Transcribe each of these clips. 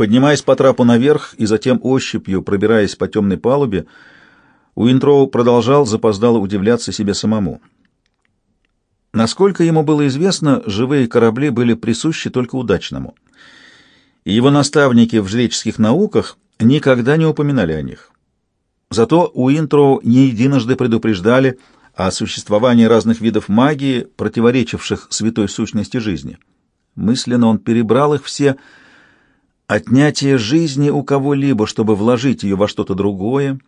Поднимаясь по трапу наверх и затем ощупью пробираясь по темной палубе, Уинтроу продолжал запоздало удивляться себе самому. Насколько ему было известно, живые корабли были присущи только удачному. И его наставники в жреческих науках никогда не упоминали о них. Зато Уинтроу не единожды предупреждали о существовании разных видов магии, противоречивших святой сущности жизни. Мысленно он перебрал их все. Отнятие жизни у кого-либо, чтобы вложить ее во что-то другое,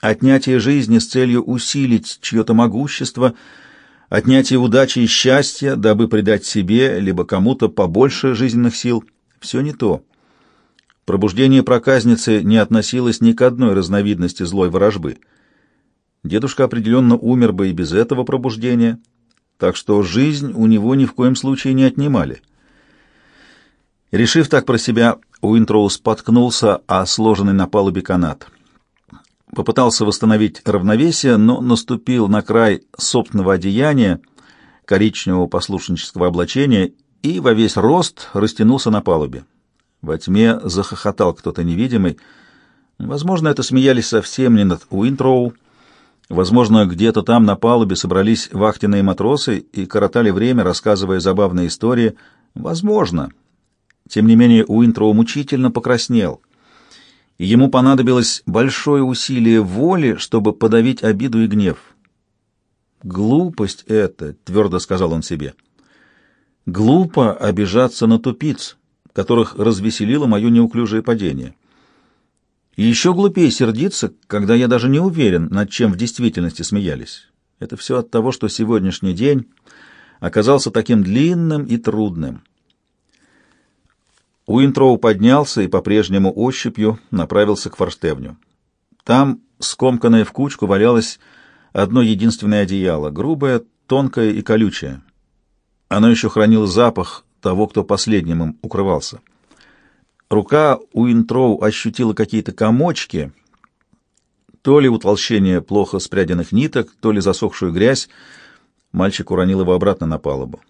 отнятие жизни с целью усилить чье-то могущество, отнятие удачи и счастья, дабы придать себе либо кому-то побольше жизненных сил — все не то. Пробуждение проказницы не относилось ни к одной разновидности злой ворожбы. Дедушка определенно умер бы и без этого пробуждения, так что жизнь у него ни в коем случае не отнимали. Решив так про себя, Уинтроу споткнулся о сложенный на палубе канат. Попытался восстановить равновесие, но наступил на край собственного одеяния, коричневого послушнического облачения, и во весь рост растянулся на палубе. Во тьме захохотал кто-то невидимый. Возможно, это смеялись совсем не над Уинтроу. Возможно, где-то там на палубе собрались вахтенные матросы и коротали время, рассказывая забавные истории. Возможно. Тем не менее, Уинтроу мучительно покраснел. И ему понадобилось большое усилие воли, чтобы подавить обиду и гнев. «Глупость это», — твердо сказал он себе. «Глупо обижаться на тупиц» которых развеселило мое неуклюжее падение. И еще глупее сердиться, когда я даже не уверен, над чем в действительности смеялись. Это все от того, что сегодняшний день оказался таким длинным и трудным. Уинтроу поднялся и по-прежнему ощупью направился к форштевню. Там, скомканное в кучку, валялось одно единственное одеяло, грубое, тонкое и колючее. Оно еще хранило запах того, кто последним им укрывался. Рука Уинтроу ощутила какие-то комочки, то ли утолщение плохо спряденных ниток, то ли засохшую грязь. Мальчик уронил его обратно на палубу.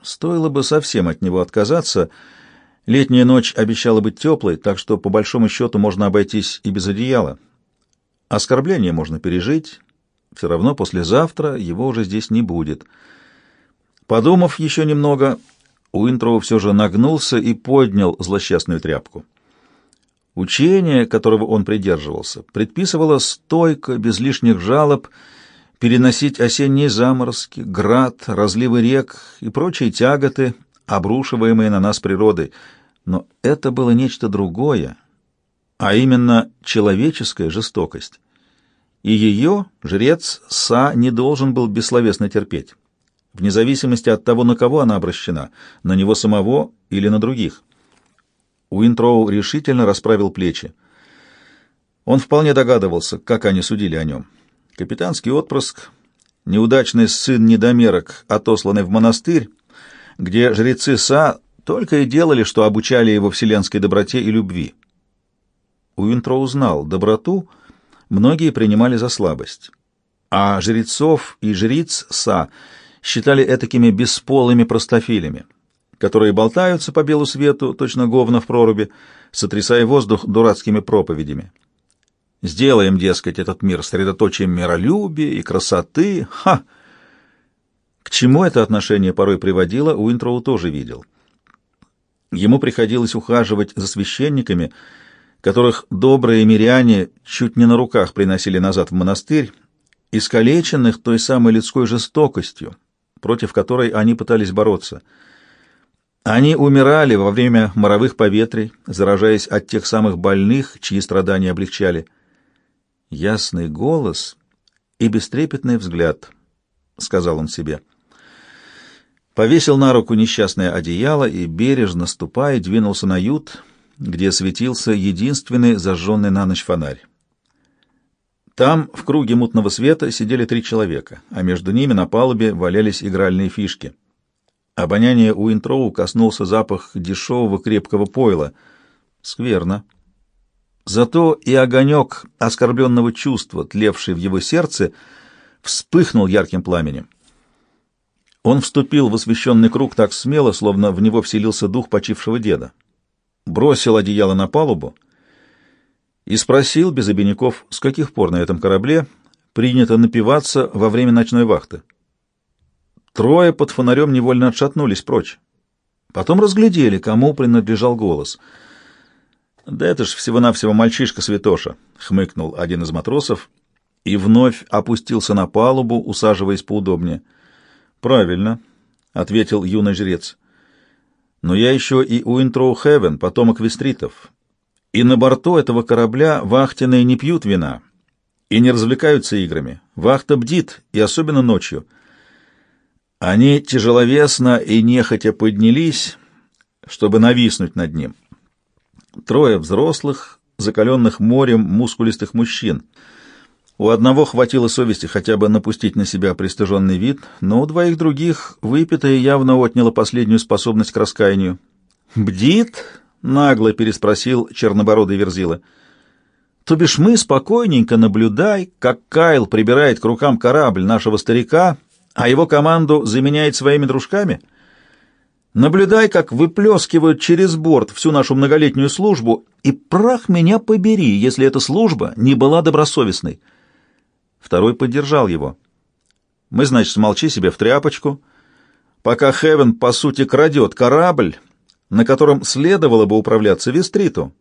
Стоило бы совсем от него отказаться. Летняя ночь обещала быть теплой, так что, по большому счету, можно обойтись и без одеяла. Оскорбление можно пережить. Все равно послезавтра его уже здесь не будет. Подумав еще немного, Уинтроу все же нагнулся и поднял злосчастную тряпку. Учение, которого он придерживался, предписывало стойко, без лишних жалоб, переносить осенние заморозки, град, разливы рек и прочие тяготы, обрушиваемые на нас природой. Но это было нечто другое, а именно человеческая жестокость. И ее жрец Са не должен был бессловесно терпеть вне зависимости от того, на кого она обращена, на него самого или на других. Уинтроу решительно расправил плечи. Он вполне догадывался, как они судили о нем. Капитанский отпрыск, неудачный сын недомерок, отосланный в монастырь, где жрецы Са только и делали, что обучали его вселенской доброте и любви. Уинтроу знал, доброту многие принимали за слабость, а жрецов и жриц Са — считали этакими бесполыми простофилями, которые болтаются по белу свету, точно говно в проруби, сотрясая воздух дурацкими проповедями. Сделаем, дескать, этот мир средоточием миролюбия и красоты. Ха! К чему это отношение порой приводило, Уинтроу тоже видел. Ему приходилось ухаживать за священниками, которых добрые миряне чуть не на руках приносили назад в монастырь, искалеченных той самой людской жестокостью, против которой они пытались бороться. Они умирали во время моровых поветрий, заражаясь от тех самых больных, чьи страдания облегчали. Ясный голос и бестрепетный взгляд, — сказал он себе. Повесил на руку несчастное одеяло и, бережно ступая, двинулся на ют, где светился единственный зажженный на ночь фонарь. Там, в круге мутного света, сидели три человека, а между ними на палубе валялись игральные фишки. Обоняние Уинтроу коснулся запах дешевого крепкого пойла. Скверно. Зато и огонек оскорбленного чувства, тлевший в его сердце, вспыхнул ярким пламенем. Он вступил в освященный круг так смело, словно в него вселился дух почившего деда. бросил одеяло на палубу и спросил без обиняков, с каких пор на этом корабле принято напиваться во время ночной вахты. Трое под фонарем невольно отшатнулись прочь. Потом разглядели, кому принадлежал голос. «Да это ж всего-навсего мальчишка-святоша», — хмыкнул один из матросов и вновь опустился на палубу, усаживаясь поудобнее. «Правильно», — ответил юный жрец. «Но я еще и Уинтроу Хевен, потомок вестритов. И на борту этого корабля вахтенные не пьют вина и не развлекаются играми. Вахта бдит, и особенно ночью». Они тяжеловесно и нехотя поднялись, чтобы нависнуть над ним. Трое взрослых, закаленных морем мускулистых мужчин. У одного хватило совести хотя бы напустить на себя пристыженный вид, но у двоих других выпитое явно отняло последнюю способность к раскаянию. «Бдит?» — нагло переспросил чернобородый Верзила. «То бишь мы спокойненько наблюдай, как Кайл прибирает к рукам корабль нашего старика, а его команду заменяет своими дружками? Наблюдай, как выплескивают через борт всю нашу многолетнюю службу, и прах меня побери, если эта служба не была добросовестной. Второй поддержал его. Мы, значит, молчи себе в тряпочку, пока Хевен, по сути, крадет корабль, на котором следовало бы управляться Вестриту.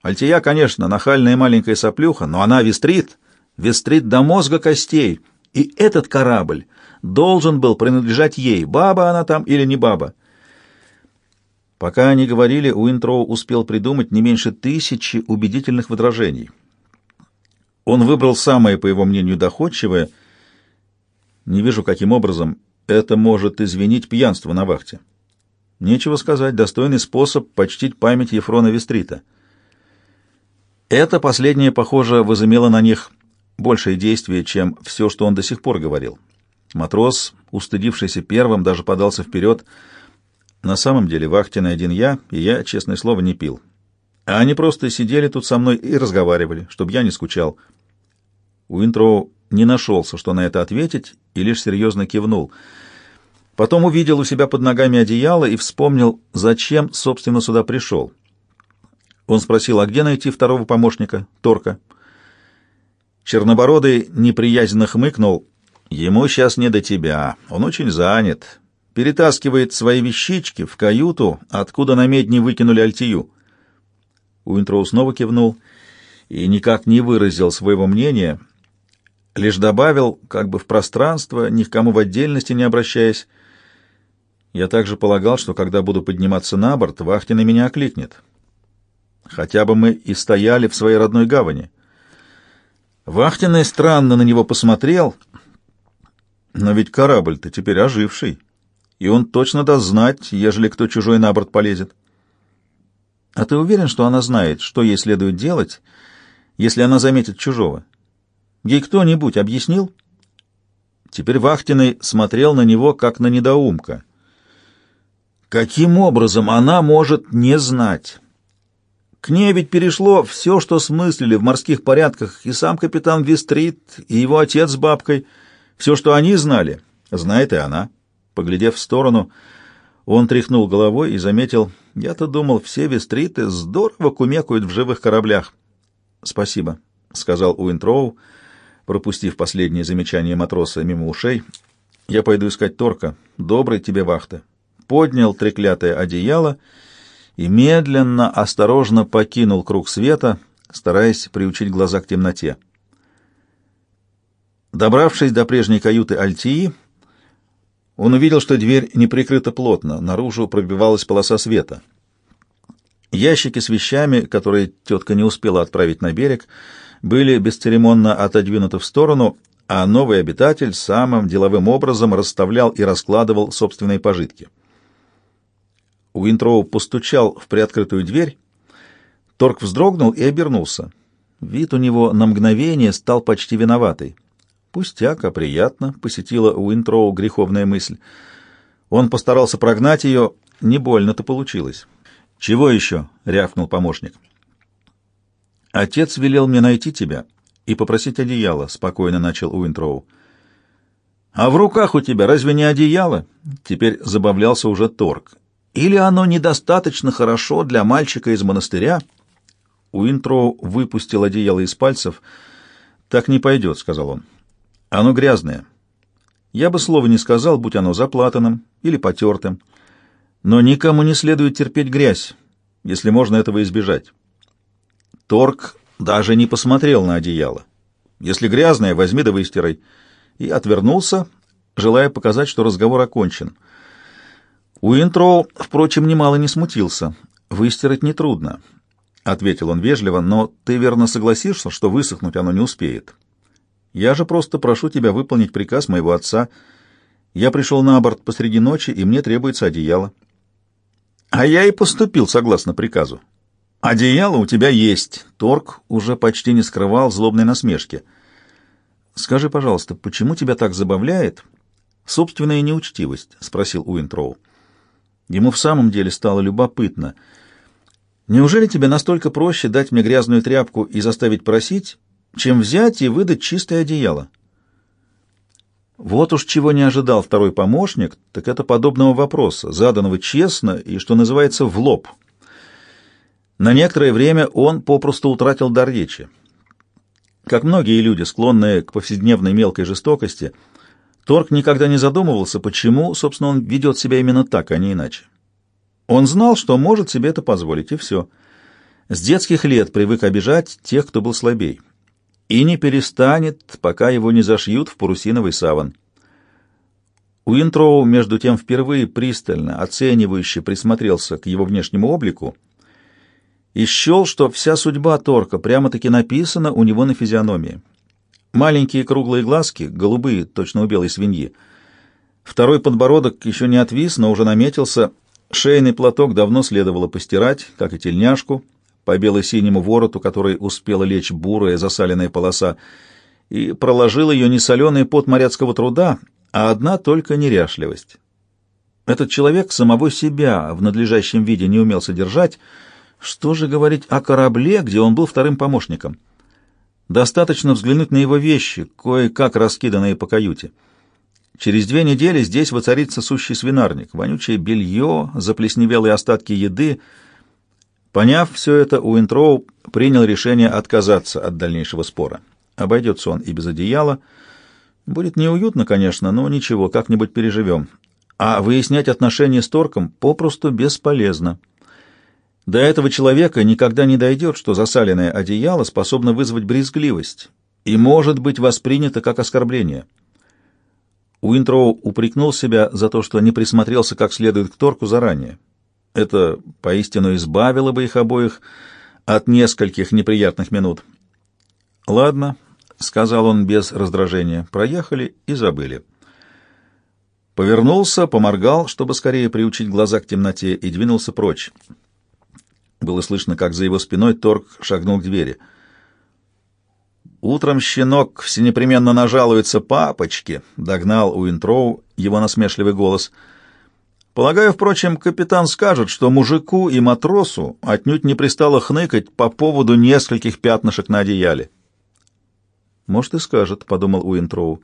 Альтия, конечно, нахальная маленькая соплюха, но она Вестрит, Вестрит до мозга костей, и этот корабль должен был принадлежать ей, баба она там или не баба. Пока они говорили, Уинтроу успел придумать не меньше тысячи убедительных возражений. Он выбрал самое, по его мнению, доходчивое. Не вижу, каким образом это может извинить пьянство на вахте. Нечего сказать, достойный способ почтить память Ефрона Вестрита. Это последнее, похоже, возымело на них большее действие, чем все, что он до сих пор говорил. Матрос, устыдившийся первым, даже подался вперед. На самом деле вахтенный один я, и я, честное слово, не пил. А они просто сидели тут со мной и разговаривали, чтобы я не скучал. Уинтроу не нашелся, что на это ответить, и лишь серьезно кивнул. Потом увидел у себя под ногами одеяло и вспомнил, зачем, собственно, сюда пришел. Он спросил, а где найти второго помощника, Торка? Чернобородый неприязненно хмыкнул. Ему сейчас не до тебя, он очень занят. Перетаскивает свои вещички в каюту, откуда на медне выкинули альтию. Уинтроу снова кивнул и никак не выразил своего мнения, лишь добавил, как бы в пространство, ни к кому в отдельности не обращаясь. Я также полагал, что когда буду подниматься на борт, вахте на меня окликнет. Хотя бы мы и стояли в своей родной гавани. Вахтенный странно на него посмотрел, но ведь корабль-то теперь оживший, и он точно даст знать, ежели кто чужой на борт полезет. А ты уверен, что она знает, что ей следует делать, если она заметит чужого? Ей кто-нибудь объяснил? Теперь Вахтенный смотрел на него, как на недоумка. Каким образом она может не знать? К ней ведь перешло все, что смыслили в морских порядках, и сам капитан Вестрит, и его отец с бабкой. Все, что они знали, знает и она. Поглядев в сторону, он тряхнул головой и заметил, я-то думал, все Вестриты здорово кумекают в живых кораблях. «Спасибо», — сказал Уинтроу, пропустив последнее замечание матроса мимо ушей. «Я пойду искать Торка. Доброй тебе вахта». Поднял треклятое одеяло и медленно, осторожно покинул круг света, стараясь приучить глаза к темноте. Добравшись до прежней каюты Альтии, он увидел, что дверь не прикрыта плотно, наружу пробивалась полоса света. Ящики с вещами, которые тетка не успела отправить на берег, были бесцеремонно отодвинуты в сторону, а новый обитатель самым деловым образом расставлял и раскладывал собственные пожитки. Уинтроу постучал в приоткрытую дверь. Торг вздрогнул и обернулся. Вид у него на мгновение стал почти виноватый. Пустяк, а приятно, посетила Уинтроу греховная мысль. Он постарался прогнать ее, не больно-то получилось. «Чего еще?» — рявкнул помощник. «Отец велел мне найти тебя и попросить одеяло», — спокойно начал Уинтроу. «А в руках у тебя разве не одеяло?» Теперь забавлялся уже Торг. Или оно недостаточно хорошо для мальчика из монастыря? Уинтроу выпустил одеяло из пальцев. «Так не пойдет», — сказал он. «Оно грязное. Я бы слова не сказал, будь оно заплатанным или потертым. Но никому не следует терпеть грязь, если можно этого избежать». Торг даже не посмотрел на одеяло. «Если грязное, возьми да выстирай». И отвернулся, желая показать, что разговор окончен. Уинтроу, впрочем, немало не смутился. «Выстирать нетрудно», — ответил он вежливо, — «но ты верно согласишься, что высохнуть оно не успеет. Я же просто прошу тебя выполнить приказ моего отца. Я пришел на борт посреди ночи, и мне требуется одеяло». «А я и поступил согласно приказу. Одеяло у тебя есть». Торг уже почти не скрывал злобной насмешки. «Скажи, пожалуйста, почему тебя так забавляет собственная неучтивость?» — спросил Уинтроу. Ему в самом деле стало любопытно. «Неужели тебе настолько проще дать мне грязную тряпку и заставить просить, чем взять и выдать чистое одеяло?» Вот уж чего не ожидал второй помощник, так это подобного вопроса, заданного честно и, что называется, в лоб. На некоторое время он попросту утратил дар речи. Как многие люди, склонные к повседневной мелкой жестокости, — Торг никогда не задумывался, почему, собственно, он ведет себя именно так, а не иначе. Он знал, что может себе это позволить, и все. С детских лет привык обижать тех, кто был слабей. И не перестанет, пока его не зашьют в парусиновый саван. Уинтроу, между тем, впервые пристально, оценивающе присмотрелся к его внешнему облику и счел, что вся судьба Торка прямо-таки написана у него на физиономии. Маленькие круглые глазки, голубые, точно у белой свиньи. Второй подбородок еще не отвис, но уже наметился. Шейный платок давно следовало постирать, как и тельняшку, по бело-синему вороту, который успела лечь бурая засаленная полоса, и проложил ее не соленый пот моряцкого труда, а одна только неряшливость. Этот человек самого себя в надлежащем виде не умел содержать, что же говорить о корабле, где он был вторым помощником? Достаточно взглянуть на его вещи, кое-как раскиданные по каюте. Через две недели здесь воцарится сущий свинарник, вонючее белье, заплесневелые остатки еды. Поняв все это, Уинтроу принял решение отказаться от дальнейшего спора. Обойдется он и без одеяла. Будет неуютно, конечно, но ничего, как-нибудь переживем. А выяснять отношения с Торком попросту бесполезно. До этого человека никогда не дойдет, что засаленное одеяло способно вызвать брезгливость и может быть воспринято как оскорбление. Уинтроу упрекнул себя за то, что не присмотрелся как следует к Торку заранее. Это поистину избавило бы их обоих от нескольких неприятных минут. «Ладно», — сказал он без раздражения, — «проехали и забыли». Повернулся, поморгал, чтобы скорее приучить глаза к темноте, и двинулся прочь. Было слышно, как за его спиной Торг шагнул к двери. «Утром щенок всенепременно нажалуется папочке», — догнал Уинтроу его насмешливый голос. «Полагаю, впрочем, капитан скажет, что мужику и матросу отнюдь не пристало хныкать по поводу нескольких пятнышек на одеяле». «Может, и скажет», — подумал Уинтроу.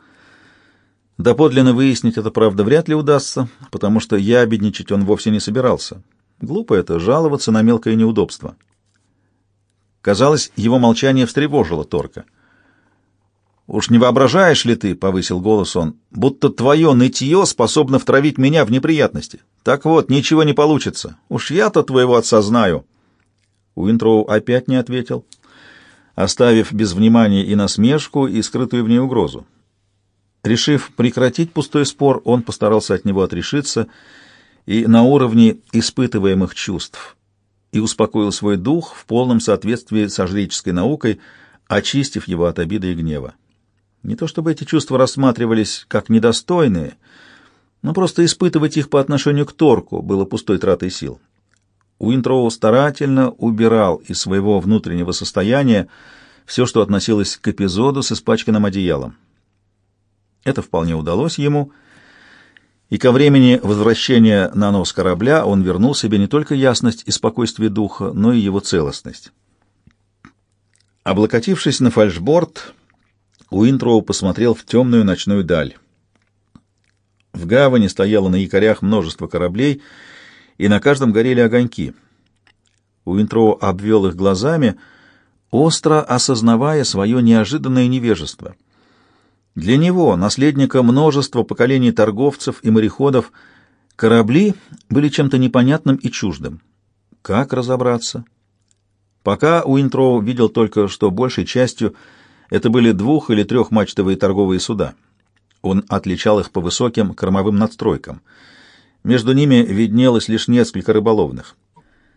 Доподлинно выяснить это, правда, вряд ли удастся, потому что ябедничать он вовсе не собирался. Глупо это — жаловаться на мелкое неудобство. Казалось, его молчание встревожило Торка. «Уж не воображаешь ли ты, — повысил голос он, — будто твое нытье способно втравить меня в неприятности? Так вот, ничего не получится. Уж я-то твоего отца знаю». Уинтроу опять не ответил, оставив без внимания и насмешку, и скрытую в ней угрозу. Решив прекратить пустой спор, он постарался от него отрешиться — и на уровне испытываемых чувств, и успокоил свой дух в полном соответствии со жреческой наукой, очистив его от обиды и гнева. Не то чтобы эти чувства рассматривались как недостойные, но просто испытывать их по отношению к Торку было пустой тратой сил. Уинтроу старательно убирал из своего внутреннего состояния все, что относилось к эпизоду с испачканным одеялом. Это вполне удалось ему — и ко времени возвращения на нос корабля он вернул себе не только ясность и спокойствие духа, но и его целостность. Облокотившись на фальшборд, Уинтроу посмотрел в темную ночную даль. В гавани стояло на якорях множество кораблей, и на каждом горели огоньки. Уинтроу обвел их глазами, остро осознавая свое неожиданное невежество. Для него, наследника множества поколений торговцев и мореходов, корабли были чем-то непонятным и чуждым. Как разобраться? Пока Уинтроу видел только, что большей частью это были двух- или трехмачтовые торговые суда. Он отличал их по высоким кормовым надстройкам. Между ними виднелось лишь несколько рыболовных.